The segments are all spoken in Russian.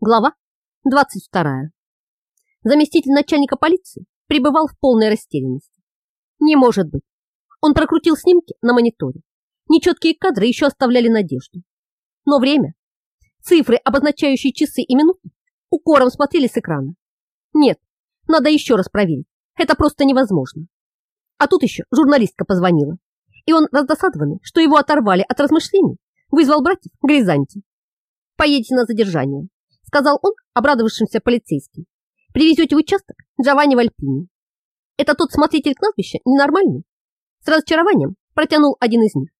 Глава 22. Заместитель начальника полиции пребывал в полной растерянности. Не может быть. Он прокрутил снимки на мониторе. Нечеткие кадры еще оставляли надежду. Но время, цифры, обозначающие часы и минуты, укором смотрели с экрана. Нет, надо еще раз проверить. Это просто невозможно. А тут еще журналистка позвонила. И он, раздосадованный, что его оторвали от размышлений, вызвал братьев Гризанти. Поедете на задержание сказал он обрадовавшимся полицейским. Привезете в участок Джованни Вальпини. Это тот смотритель кладбища ненормальный? С разочарованием протянул один из них.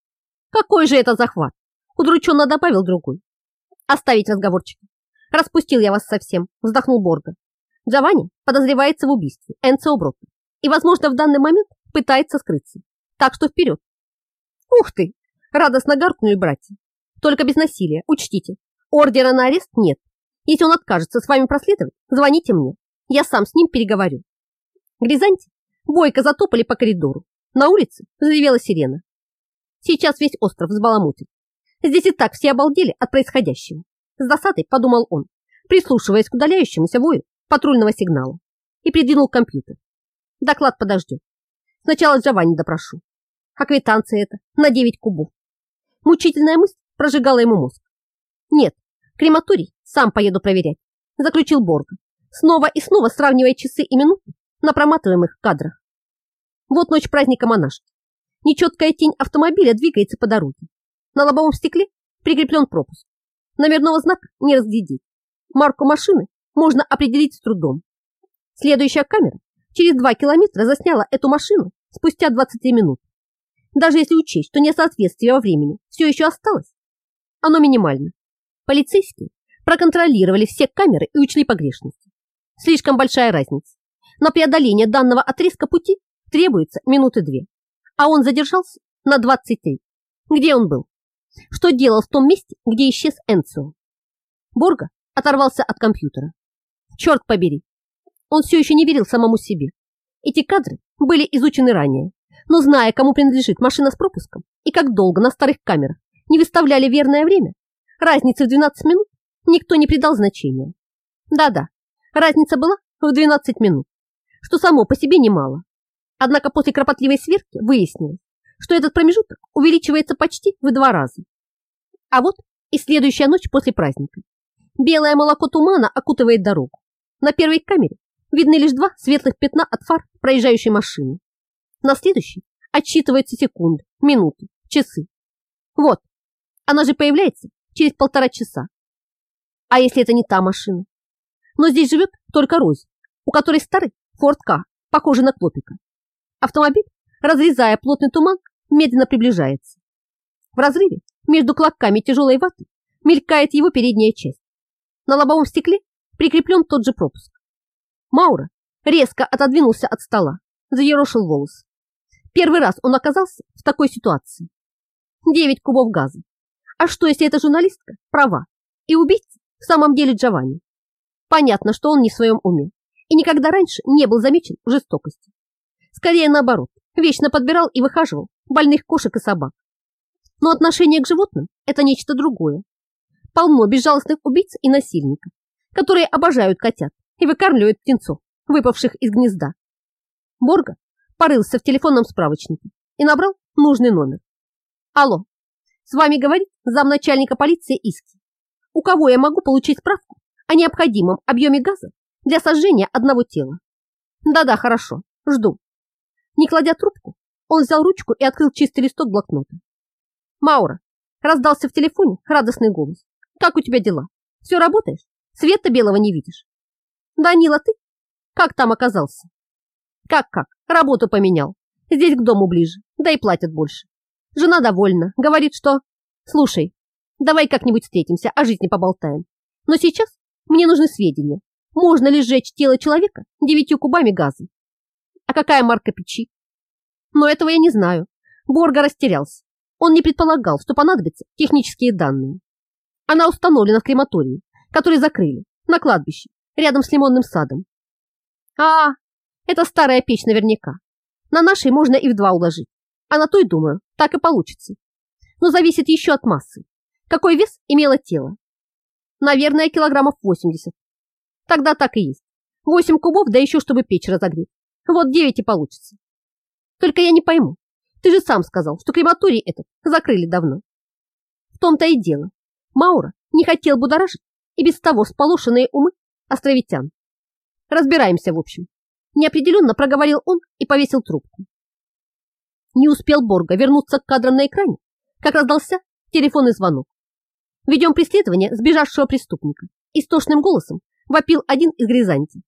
Какой же это захват? Удрученно добавил другой. Оставить разговорчики. Распустил я вас совсем, вздохнул Борга. Джованни подозревается в убийстве Энцио Бротто и, возможно, в данный момент пытается скрыться. Так что вперед. Ух ты! Радостно гаркнули братья. Только без насилия, учтите. Ордера на арест нет. Если он откажется с вами проследовать, звоните мне. Я сам с ним переговорю. Гризанти бойко затопали по коридору. На улице заревела сирена. Сейчас весь остров взбаламутит. Здесь и так все обалдели от происходящего. С досадой подумал он, прислушиваясь к удаляющемуся вою патрульного сигнала, и придвинул компьютер. Доклад подождет. Сначала Джованни допрошу. А квитанция это на 9 кубов. Мучительная мысль прожигала ему мозг. Нет, крематорий сам поеду проверять, заключил Борг, снова и снова сравнивая часы и минуты на проматываемых кадрах. Вот ночь праздника монашки. Нечеткая тень автомобиля двигается по дороге. На лобовом стекле прикреплен пропуск. Номерного знака не разглядеть. Марку машины можно определить с трудом. Следующая камера через два километра засняла эту машину спустя 23 минут. Даже если учесть, что несоответствие во времени все еще осталось, оно минимально. Полицейские проконтролировали все камеры и учли погрешности. Слишком большая разница. На преодоление данного отрезка пути требуется минуты две, а он задержался на 23. Где он был? Что делал в том месте, где исчез Энцио? Борга оторвался от компьютера. Черт побери! Он все еще не верил самому себе. Эти кадры были изучены ранее, но зная, кому принадлежит машина с пропуском и как долго на старых камерах не выставляли верное время, разницы в 12 минут никто не придал значения. Да-да, разница была в 12 минут, что само по себе немало. Однако после кропотливой сверки выяснилось, что этот промежуток увеличивается почти в два раза. А вот и следующая ночь после праздника. Белое молоко тумана окутывает дорогу. На первой камере видны лишь два светлых пятна от фар проезжающей машины. На следующей отсчитываются секунды, минуты, часы. Вот, она же появляется через полтора часа. А если это не та машина? Но здесь живет только Рози, у которой старый Форд К, похожий на Клопика. Автомобиль, разрезая плотный туман, медленно приближается. В разрыве между клокками тяжелой ваты мелькает его передняя часть. На лобовом стекле прикреплен тот же пропуск. Маура резко отодвинулся от стола, заерошил волосы. Первый раз он оказался в такой ситуации. Девять кубов газа. А что, если эта журналистка права, и убийца в самом деле Джованни. Понятно, что он не в своем уме и никогда раньше не был замечен в жестокости. Скорее наоборот, вечно подбирал и выхаживал больных кошек и собак. Но отношение к животным – это нечто другое. Полно безжалостных убийц и насильников, которые обожают котят и выкармливают птенцов, выпавших из гнезда. Борга порылся в телефонном справочнике и набрал нужный номер. Алло, с вами говорит замначальника полиции Иски у кого я могу получить справку о необходимом объеме газа для сожжения одного тела. Да-да, хорошо, жду. Не кладя трубку, он взял ручку и открыл чистый листок блокнота. Маура, раздался в телефоне радостный голос. Как у тебя дела? Все работаешь? Света белого не видишь? Данила, ты? Как там оказался? Как-как? Работу поменял. Здесь к дому ближе, да и платят больше. Жена довольна, говорит, что... Слушай, Давай как-нибудь встретимся, о жизни поболтаем. Но сейчас мне нужны сведения. Можно ли сжечь тело человека девятью кубами газа? А какая марка печи? Но этого я не знаю. Борга растерялся. Он не предполагал, что понадобятся технические данные. Она установлена в крематории, который закрыли, на кладбище, рядом с лимонным садом. А, это старая печь наверняка. На нашей можно и в два уложить. А на той, думаю, так и получится. Но зависит еще от массы какой вес имело тело. Наверное, килограммов 80. Тогда так и есть. 8 кубов, да еще чтобы печь разогреть. Вот 9 и получится. Только я не пойму. Ты же сам сказал, что крематорий этот закрыли давно. В том-то и дело. Маура не хотел будоражить и без того сполошенные умы островитян. Разбираемся, в общем. Неопределенно проговорил он и повесил трубку. Не успел Борга вернуться к кадрам на экране, как раздался телефонный звонок. Ведем преследование сбежавшего преступника. Истошным голосом вопил один из грязанти.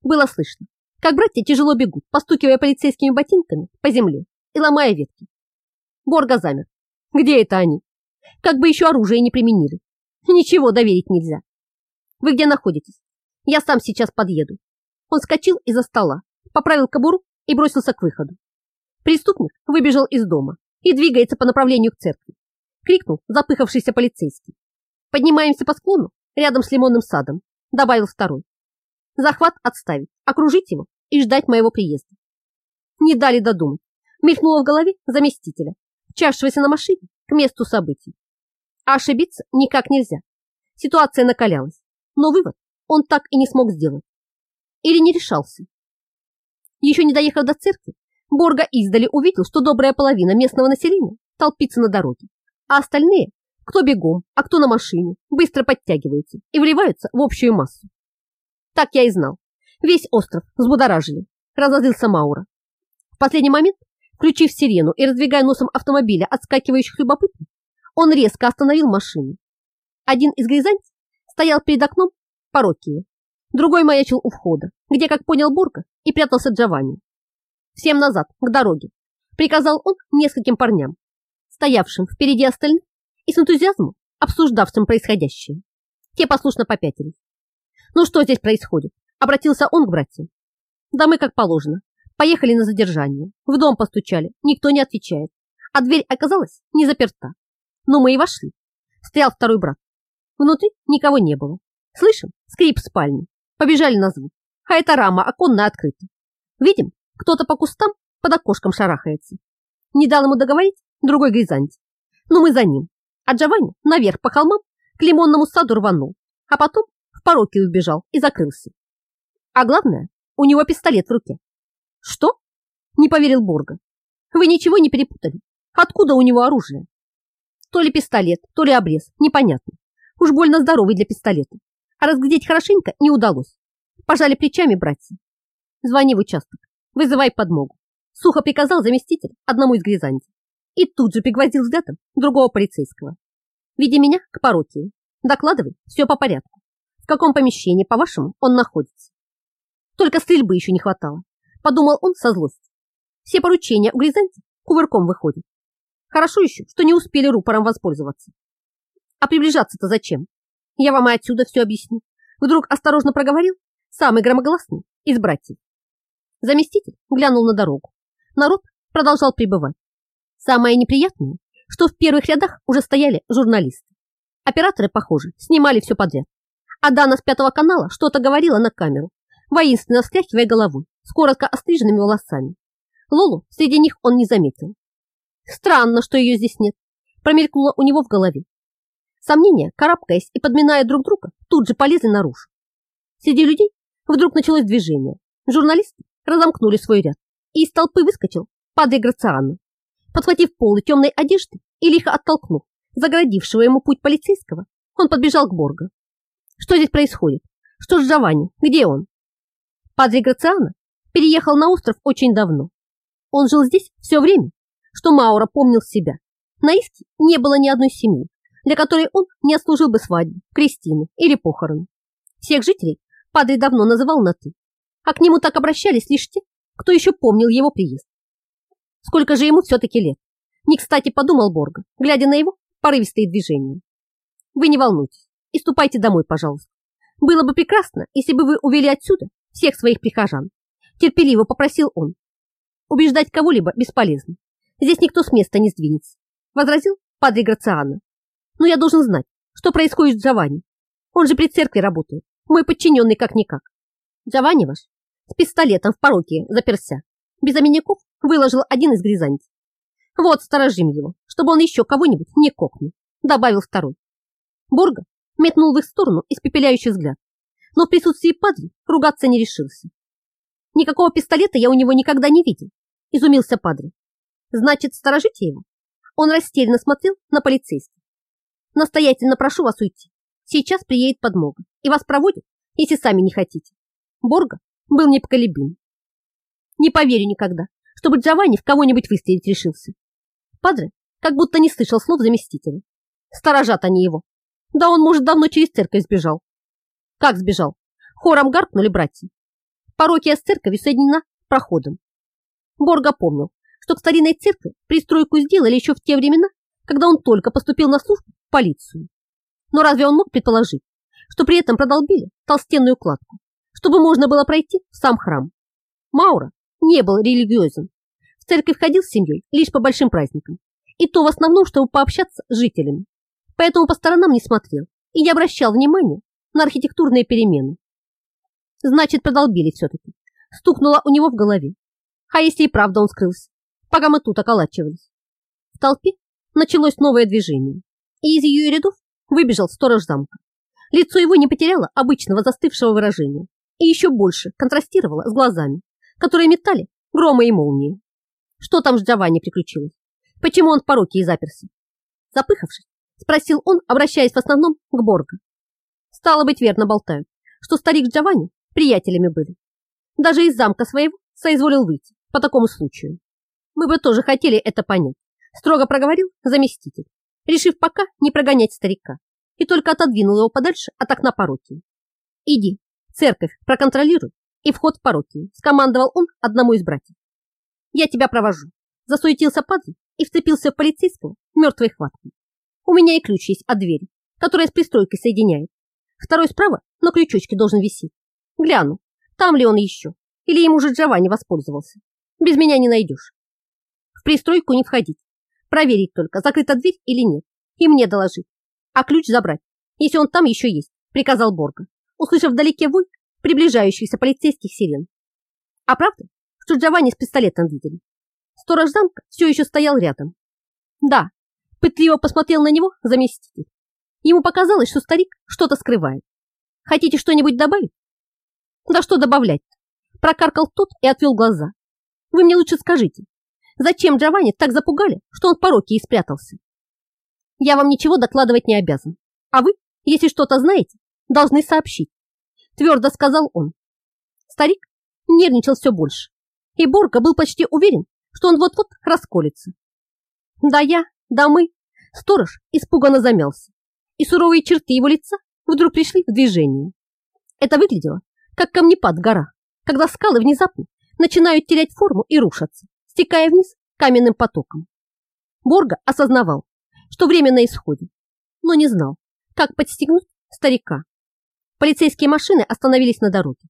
Было слышно, как братья тяжело бегут, постукивая полицейскими ботинками по земле и ломая ветки. Борга замер. Где это они? Как бы еще оружие не применили. Ничего доверить нельзя. Вы где находитесь? Я сам сейчас подъеду. Он скочил из-за стола, поправил кобуру и бросился к выходу. Преступник выбежал из дома и двигается по направлению к церкви. Крикнул запыхавшийся полицейский. Поднимаемся по склону рядом с лимонным садом, добавил второй. Захват отставить, окружить его и ждать моего приезда. Не дали додумать. Мелькнуло в голове заместителя, чавшегося на машине к месту событий. А ошибиться никак нельзя. Ситуация накалялась, но вывод он так и не смог сделать. Или не решался. Еще не доехав до церкви, Борга издали увидел, что добрая половина местного населения толпится на дороге, а остальные, кто бегом, а кто на машине, быстро подтягиваются и вливаются в общую массу. Так я и знал. Весь остров взбудоражили, разозлился Маура. В последний момент, включив сирену и раздвигая носом автомобиля отскакивающих любопытных, он резко остановил машину. Один из грязанцев стоял перед окном Парокии, другой маячил у входа, где, как понял Бурка, и прятался Джованни. «Всем назад, к дороге!» — приказал он нескольким парням, стоявшим впереди остальных и с энтузиазмом обсуждавшим происходящее. Те послушно попятились. «Ну что здесь происходит?» — обратился он к братьям. «Да мы как положено. Поехали на задержание. В дом постучали, никто не отвечает. А дверь оказалась не заперта. Но мы и вошли. Стоял второй брат. Внутри никого не было. Слышим скрип спальни. Побежали на звук. А эта рама оконная открыта. Видим, кто-то по кустам под окошком шарахается. Не дал ему договорить другой гризанти. Но мы за ним. А Джованни наверх по холмам к лимонному саду рванул. А потом в пороки убежал и закрылся. А главное, у него пистолет в руке. Что? Не поверил Борга. Вы ничего не перепутали? Откуда у него оружие? То ли пистолет, то ли обрез, непонятно. Уж больно здоровый для пистолета. А разглядеть хорошенько не удалось. Пожали плечами братья. Звони в участок, вызывай подмогу. Сухо приказал заместитель одному из грязанти. И тут же пригвоздил взглядом другого полицейского. Видя меня к пороке, докладывай все по порядку. В каком помещении, по-вашему, он находится? Только стрельбы еще не хватало. Подумал он со злостью. Все поручения у грязанти кувырком выходят. Хорошо еще, что не успели рупором воспользоваться. А приближаться-то зачем? Я вам и отсюда все объясню. Вдруг осторожно проговорил самый громогласный из братьев. Заместитель глянул на дорогу. Народ продолжал пребывать. Самое неприятное, что в первых рядах уже стояли журналисты. Операторы, похоже, снимали все подряд. А Дана с пятого канала что-то говорила на камеру, воинственно встряхивая головой, с коротко остриженными волосами. Лолу среди них он не заметил. Странно, что ее здесь нет. Промелькнуло у него в голове. Сомнения, карабкаясь и подминая друг друга, тут же полезли наружу. Среди людей вдруг началось движение. Журналисты разомкнули свой ряд, и из толпы выскочил Падре Грациано. Подхватив полы темной одежды и лихо оттолкнув заградившего ему путь полицейского, он подбежал к Борго. Что здесь происходит? Что с Джованни? Где он? Падре Грациано переехал на остров очень давно. Он жил здесь все время, что Маура помнил себя. На Иске не было ни одной семьи, для которой он не отслужил бы свадьбу, крестины или похороны. Всех жителей Падре давно называл на «ты», а к нему так обращались лишь те, кто еще помнил его приезд. Сколько же ему все-таки лет? Не кстати подумал Борга, глядя на его порывистые движения. Вы не волнуйтесь и ступайте домой, пожалуйста. Было бы прекрасно, если бы вы увели отсюда всех своих прихожан. Терпеливо попросил он. Убеждать кого-либо бесполезно. Здесь никто с места не сдвинется, возразил Падре Грациано. Но я должен знать, что происходит с Джованни. Он же при церкви работает, мой подчиненный как-никак. Джованни ваш с пистолетом в пороке заперся. Без обиняков выложил один из грязанцев. Вот, сторожим его, чтобы он еще кого-нибудь не кокнул, добавил второй. Бурга метнул в их сторону испепеляющий взгляд, но в присутствии падри ругаться не решился. Никакого пистолета я у него никогда не видел, изумился падри. Значит, сторожите его? Он растерянно смотрел на полицейских. Настоятельно прошу вас уйти. Сейчас приедет подмога и вас проводят, если сами не хотите. Борга был непоколебим. Не поверю никогда, чтобы Джованни в кого-нибудь выстрелить решился. Падре как будто не слышал слов заместителя. Сторожат они его. Да он, может, давно через церковь сбежал. Как сбежал? Хором гаркнули братья. Парокия с церковью соединена проходом. Борга помнил, что к старинной церкви пристройку сделали еще в те времена, когда он только поступил на службу в полицию. Но разве он мог предположить, что при этом продолбили толстенную кладку, чтобы можно было пройти в сам храм? Маура не был религиозен. В церковь ходил с семьей лишь по большим праздникам, и то в основном, чтобы пообщаться с жителями. Поэтому по сторонам не смотрел и не обращал внимания на архитектурные перемены. Значит, продолбили все-таки. Стукнуло у него в голове. А если и правда он скрылся, пока мы тут околачивались? В толпе началось новое движение, и из ее рядов выбежал сторож замка. Лицо его не потеряло обычного застывшего выражения и еще больше контрастировало с глазами, которые метали громы и молнии. Что там с Джованни приключилось? Почему он в пороке и заперся? Запыхавшись, спросил он, обращаясь в основном к Борго. Стало быть, верно болтают, что старик Джованни приятелями были. Даже из замка своего соизволил выйти по такому случаю. Мы бы тоже хотели это понять, строго проговорил заместитель, решив пока не прогонять старика, и только отодвинул его подальше от окна парокии. «Иди, церковь проконтролируй и вход в парокию», скомандовал он одному из братьев. «Я тебя провожу», засуетился падре и вцепился в полицейского мертвой хваткой. У меня и ключ есть от двери, которая с пристройкой соединяет. Второй справа на крючочке должен висеть. Гляну, там ли он еще, или ему уже Джованни воспользовался. Без меня не найдешь. В пристройку не входить. Проверить только, закрыта дверь или нет. И мне доложить. А ключ забрать, если он там еще есть, приказал Борга, услышав вдалеке вой приближающихся полицейских сирен. А правда, что Джованни с пистолетом видели? Сторож замка все еще стоял рядом. Да, пытливо посмотрел на него заместитель. Ему показалось, что старик что-то скрывает. Хотите что-нибудь добавить? Да что добавлять Прокаркал тот и отвел глаза. Вы мне лучше скажите, зачем Джованни так запугали, что он в пороке и спрятался? Я вам ничего докладывать не обязан. А вы, если что-то знаете, должны сообщить. Твердо сказал он. Старик нервничал все больше. И Борка был почти уверен, что он вот-вот расколется. Да я, да мы. Сторож испуганно замялся, и суровые черты его лица вдруг пришли в движение. Это выглядело, как камнепад горах, когда скалы внезапно начинают терять форму и рушатся, стекая вниз каменным потоком. Борга осознавал, что время на исходе, но не знал, как подстегнуть старика. Полицейские машины остановились на дороге.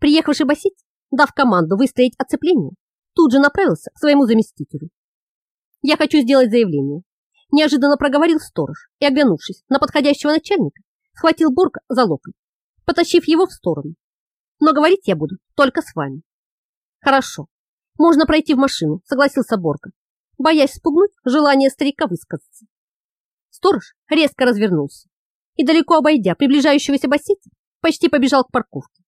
Приехавший басить, дав команду выстроить оцепление, тут же направился к своему заместителю. «Я хочу сделать заявление», – неожиданно проговорил сторож и, оглянувшись на подходящего начальника, схватил Борга за локоть, потащив его в сторону. «Но говорить я буду только с вами». «Хорошо, можно пройти в машину», – согласился Борга, боясь спугнуть желание старика высказаться. Сторож резко развернулся и, далеко обойдя приближающегося бассейна, почти побежал к парковке.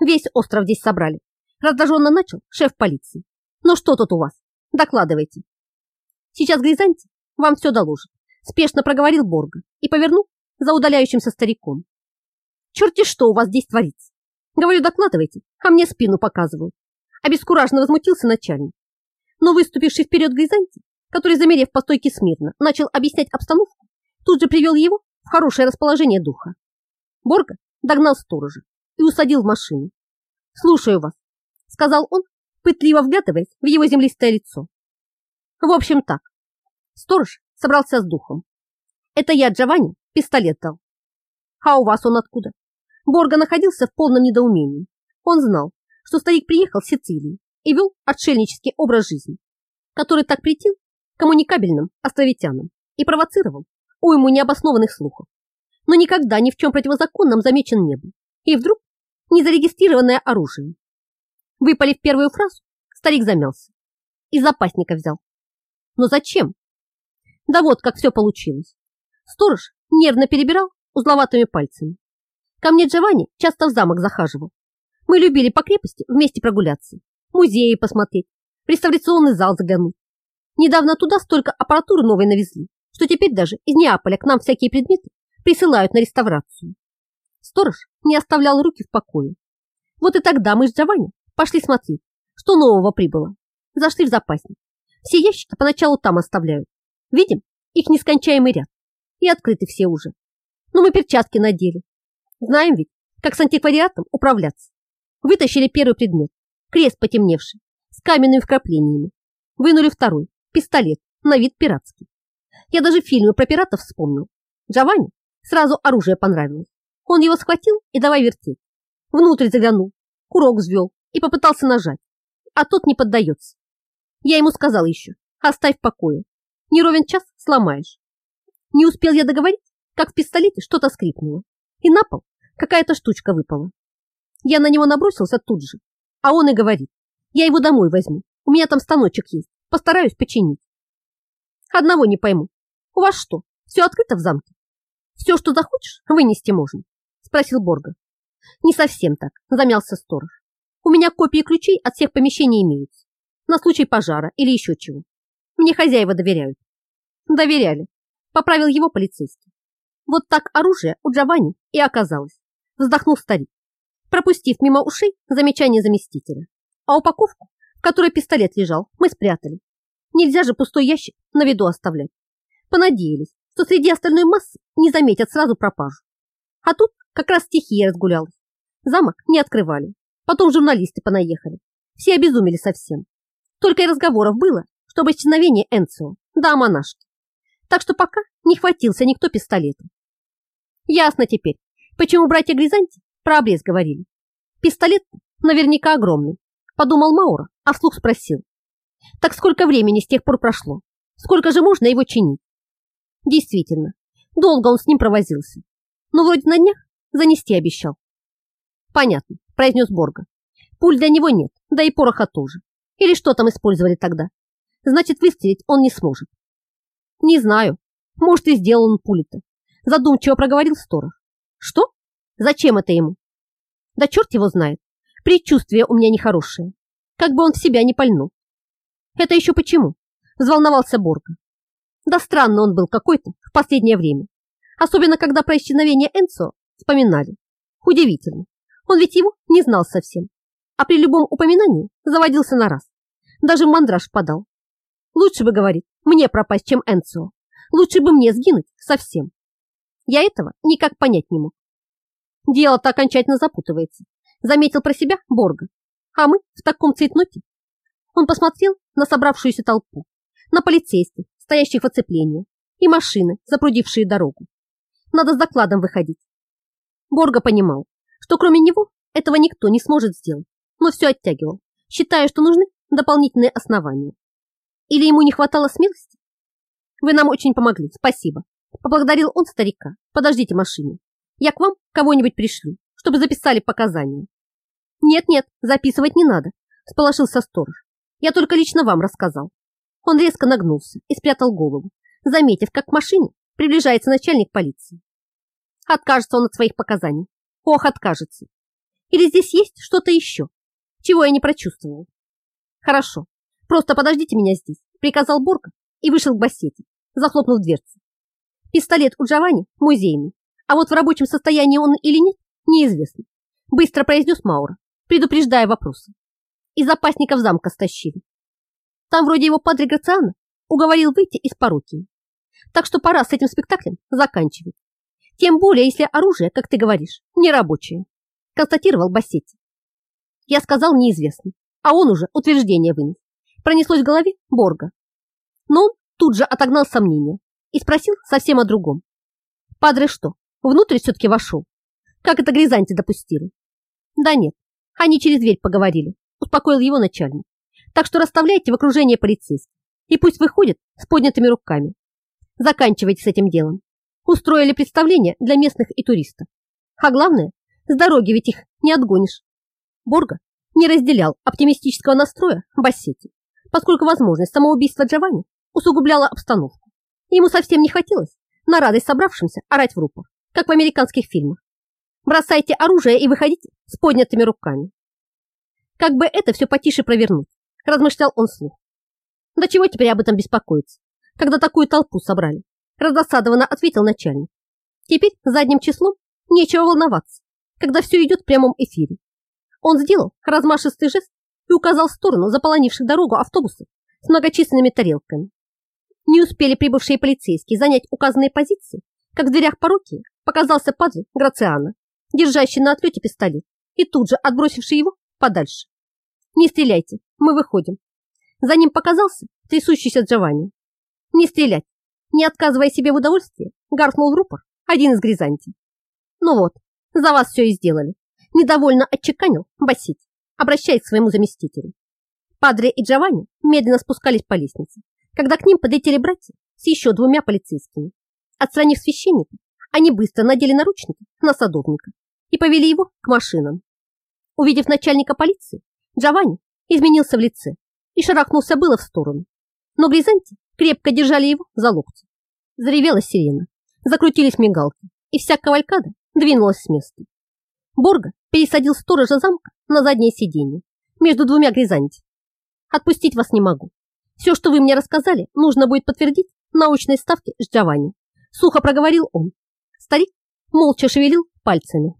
Весь остров здесь собрали, Раздраженно начал шеф полиции. Ну что тут у вас? Докладывайте. Сейчас Гризанти вам все доложит. Спешно проговорил Борга и повернул за удаляющимся стариком. Черти что у вас здесь творится? Говорю, докладывайте, а мне спину показывают. Обескураженно возмутился начальник. Но выступивший вперед Гризанти, который, замерев по стойке смирно, начал объяснять обстановку, тут же привел его в хорошее расположение духа. Борга догнал сторожа и усадил в машину. «Слушаю вас», сказал он, пытливо вглядываясь в его землистое лицо. В общем так, сторож собрался с духом. Это я Джованни пистолет дал. А у вас он откуда? Борга находился в полном недоумении. Он знал, что старик приехал в Сицилию и вел отшельнический образ жизни, который так претил коммуникабельным островитянам и провоцировал уйму необоснованных слухов. Но никогда ни в чем противозаконном замечен не был. И вдруг незарегистрированное оружие, Выпалив первую фразу, старик замялся. Из запасника взял. Но зачем? Да вот как все получилось. Сторож нервно перебирал узловатыми пальцами. Ко мне Джованни часто в замок захаживал. Мы любили по крепости вместе прогуляться, музеи посмотреть, реставрационный зал заглянуть. Недавно туда столько аппаратуры новой навезли, что теперь даже из Неаполя к нам всякие предметы присылают на реставрацию. Сторож не оставлял руки в покое. Вот и тогда мы с Джованни пошли смотреть, что нового прибыло. Зашли в запасник. Все ящики поначалу там оставляют. Видим, их нескончаемый ряд. И открыты все уже. Но мы перчатки надели. Знаем ведь, как с антиквариатом управляться. Вытащили первый предмет. Крест потемневший, с каменными вкраплениями. Вынули второй, пистолет, на вид пиратский. Я даже фильмы про пиратов вспомнил. Джованни сразу оружие понравилось. Он его схватил и давай вертеть. Внутрь заглянул, курок взвел и попытался нажать. А тот не поддается. Я ему сказал еще, оставь в покое. Не ровен час сломаешь. Не успел я договорить, как в пистолете что-то скрипнуло. И на пол какая-то штучка выпала. Я на него набросился тут же, а он и говорит, я его домой возьму, у меня там станочек есть, постараюсь починить. Одного не пойму, у вас что, все открыто в замке? Все, что захочешь, вынести можно? Спросил Борга. Не совсем так, замялся сторож. У меня копии ключей от всех помещений имеются. На случай пожара или еще чего. Мне хозяева доверяют. Доверяли. Поправил его полицейский. Вот так оружие у Джованни и оказалось. Вздохнул старик, пропустив мимо ушей замечание заместителя. А упаковку, в которой пистолет лежал, мы спрятали. Нельзя же пустой ящик на виду оставлять. Понадеялись, что среди остальной массы не заметят сразу пропажу. А тут как раз стихия разгулялась. Замок не открывали. Потом журналисты понаехали. Все обезумели совсем. Только и разговоров было, чтобы исчезновение Энцио, да о монашке. Так что пока не хватился никто пистолета. Ясно теперь, почему братья Гризанти про обрез говорили. Пистолет наверняка огромный, подумал Маура, а вслух спросил. Так сколько времени с тех пор прошло? Сколько же можно его чинить? Действительно, долго он с ним провозился. Но вроде на днях занести обещал. Понятно, произнес Борга. Пуль для него нет, да и пороха тоже. Или что там использовали тогда? Значит, выстрелить он не сможет. Не знаю. Может, и сделал он пули-то. Задумчиво проговорил сторож. Что? Зачем это ему? Да черт его знает. Предчувствие у меня нехорошее. Как бы он в себя не пальнул. Это еще почему? Взволновался Борга. Да странно он был какой-то в последнее время. Особенно, когда про исчезновение Энцо вспоминали. Удивительно. Он ведь его не знал совсем. А при любом упоминании заводился на раз. Даже мандраж подал. Лучше бы, говорит, мне пропасть, чем Энцо. Лучше бы мне сгинуть совсем. Я этого никак понять не мог. Дело-то окончательно запутывается, заметил про себя Борга. А мы в таком цветноте. Он посмотрел на собравшуюся толпу, на полицейских, стоящих в оцеплении, и машины, запрудившие дорогу. Надо с докладом выходить. Борга понимал, что кроме него этого никто не сможет сделать, но все оттягивал, считая, что нужны дополнительные основания. Или ему не хватало смелости? Вы нам очень помогли, спасибо. Поблагодарил он старика. Подождите машину. Я к вам кого-нибудь пришлю, чтобы записали показания. Нет-нет, записывать не надо, сполошился сторож. Я только лично вам рассказал. Он резко нагнулся и спрятал голову, заметив, как к машине приближается начальник полиции. Откажется он от своих показаний. Ох, откажется. Или здесь есть что-то еще, чего я не прочувствовал? Хорошо, просто подождите меня здесь, приказал Борка и вышел к бассете, захлопнув дверцы. Пистолет у Джованни музейный, а вот в рабочем состоянии он или нет, неизвестно. Быстро произнес Маура, предупреждая вопросы. И запасников замка стащили. Там вроде его падре Грациана уговорил выйти из пороки. Так что пора с этим спектаклем заканчивать. Тем более, если оружие, как ты говоришь, не рабочее, констатировал Бассетти. Я сказал неизвестно, а он уже утверждение вынес. Пронеслось в голове Борга. Но он тут же отогнал сомнения и спросил совсем о другом. Падре что, внутрь все-таки вошел? Как это Гризанти допустили? Да нет, они через дверь поговорили, успокоил его начальник. Так что расставляйте в окружении полицейских и пусть выходят с поднятыми руками. Заканчивайте с этим делом. Устроили представление для местных и туристов. А главное, с дороги ведь их не отгонишь. Борга не разделял оптимистического настроя Бассетти, поскольку возможность самоубийства Джованни усугубляла обстановку. Ему совсем не хотелось на радость собравшимся орать в рупор, как в американских фильмах. Бросайте оружие и выходите с поднятыми руками. Как бы это все потише провернуть, размышлял он вслух. Да чего теперь об этом беспокоиться, когда такую толпу собрали? Раздосадованно ответил начальник. Теперь задним числом нечего волноваться, когда все идет в прямом эфире. Он сделал размашистый жест и указал в сторону заполонивших дорогу автобусов с многочисленными тарелками. Не успели прибывшие полицейские занять указанные позиции, как в дверях пороки показался падре Грациана, держащий на отлете пистолет и тут же отбросивший его подальше. «Не стреляйте, мы выходим». За ним показался трясущийся Джованни. «Не стрелять!» Не отказывая себе в удовольствии, гаркнул рупор один из гризантий. «Ну вот, за вас все и сделали», недовольно отчеканил Басить, обращаясь к своему заместителю. Падре и Джованни медленно спускались по лестнице, когда к ним подлетели братья с еще двумя полицейскими. Отстранив священника, они быстро надели наручники на садовника и повели его к машинам. Увидев начальника полиции, Джованни изменился в лице и шарахнулся было в сторону. Но Гризанти крепко держали его за локти. Заревела сирена, закрутились мигалки, и вся кавалькада двинулась с места. Борга пересадил сторожа замка на заднее сиденье между двумя Гризанти. Отпустить вас не могу. Все, что вы мне рассказали, нужно будет подтвердить научной ставке с Джованни. Сухо проговорил он. Старик молча шевелил пальцами.